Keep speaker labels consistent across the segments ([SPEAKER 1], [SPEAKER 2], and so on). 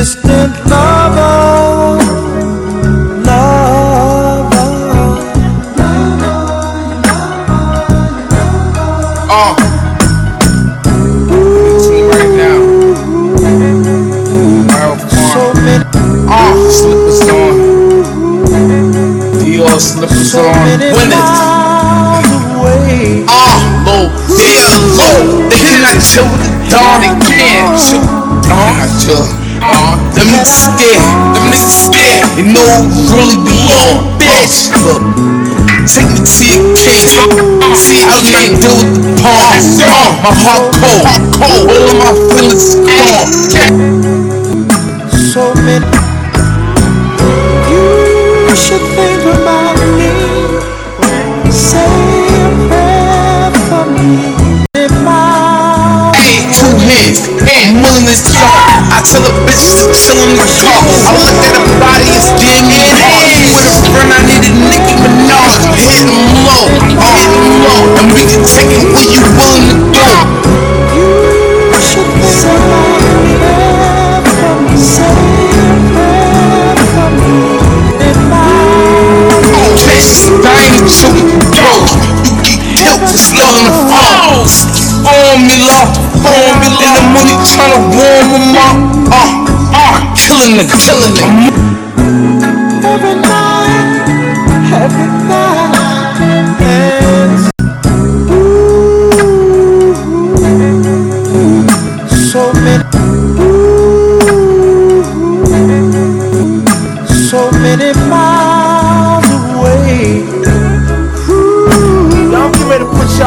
[SPEAKER 1] distant lover, lover.
[SPEAKER 2] Oh. See right now.
[SPEAKER 1] So many,
[SPEAKER 2] Oh, slippers on. Dior slippers
[SPEAKER 1] so
[SPEAKER 2] on. Winners. Oh, low. Yeah, low. Then I chill with the dawn again. Chill. Dawn. Chill. Uh, them niggas scared. Them niggas scared. You know who really belong. Bitch. Look. Take me to your cage. See, I can't deal with the palms. My heart cold. Cold. All of my feelings gone.
[SPEAKER 1] So many. You should think about me. Say a prayer for me.
[SPEAKER 2] Hey, two hands, hand, willing to talk. I tell a
[SPEAKER 1] for
[SPEAKER 2] slowing the falls. Formula, formula. The money tryna warm up. Killing the, killing the.
[SPEAKER 1] every night, every night.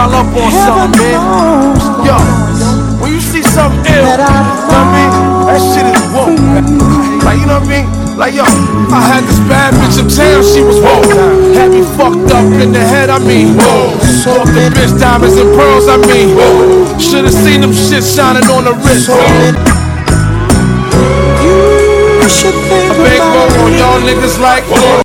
[SPEAKER 3] Y'all up on something, man. Yo, when you see something ill, you know what I mean? That shit is woke. Like, you know what I mean? Like, yo, I had this bad bitch in town, she was woke. Had me fucked up in the head, I mean, whoa. Off the bitch diamonds and pearls, I mean, whoa. Should've seen them shit shining on the wrist, whoa.
[SPEAKER 1] You should think
[SPEAKER 3] Big
[SPEAKER 1] about
[SPEAKER 3] on y'all niggas like, whoa.